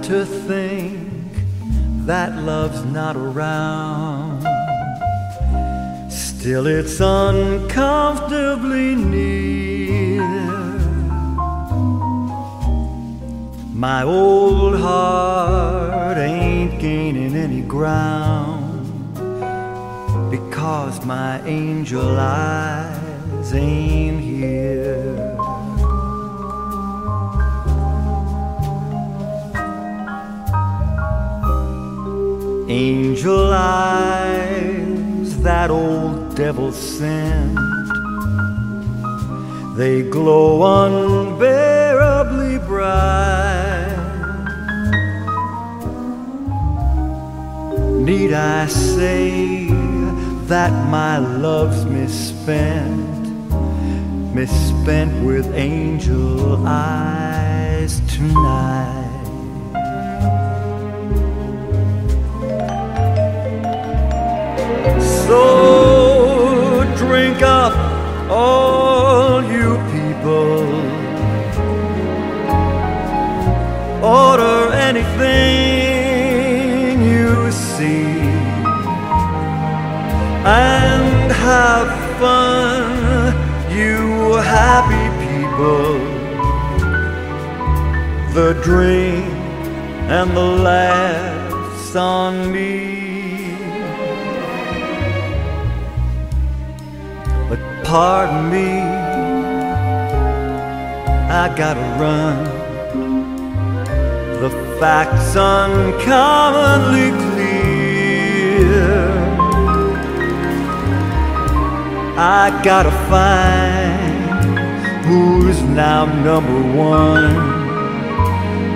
to think that love's not around. Still, it's uncomfortably near. My old heart ain't gaining any ground because my angel eyes ain't here. Angel eyes that old devil sent, they glow unbearably bright. Need I say that my love's misspent, misspent with angel eyes tonight? And have fun, you happy people. The drink and the laughs on me. But pardon me, I gotta run. The facts uncommonly I gotta find who's now number one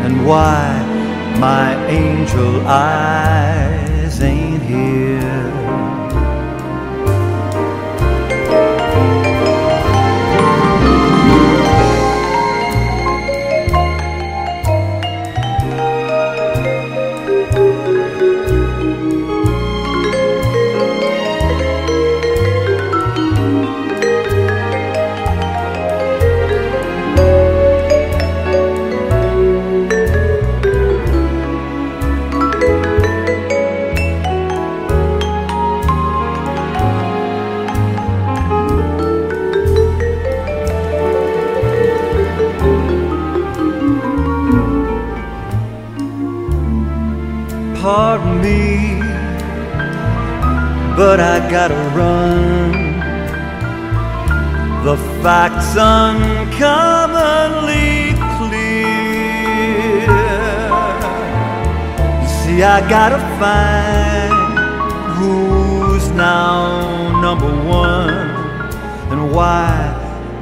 and why my angel eyes But I gotta run. The facts uncommonly clear. You see, I gotta find who's now number one and why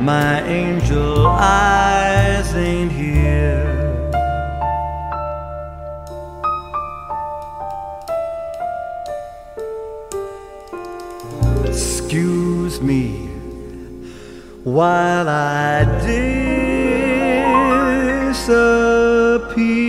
my angel eyes ain't here. Excuse me while I disappear.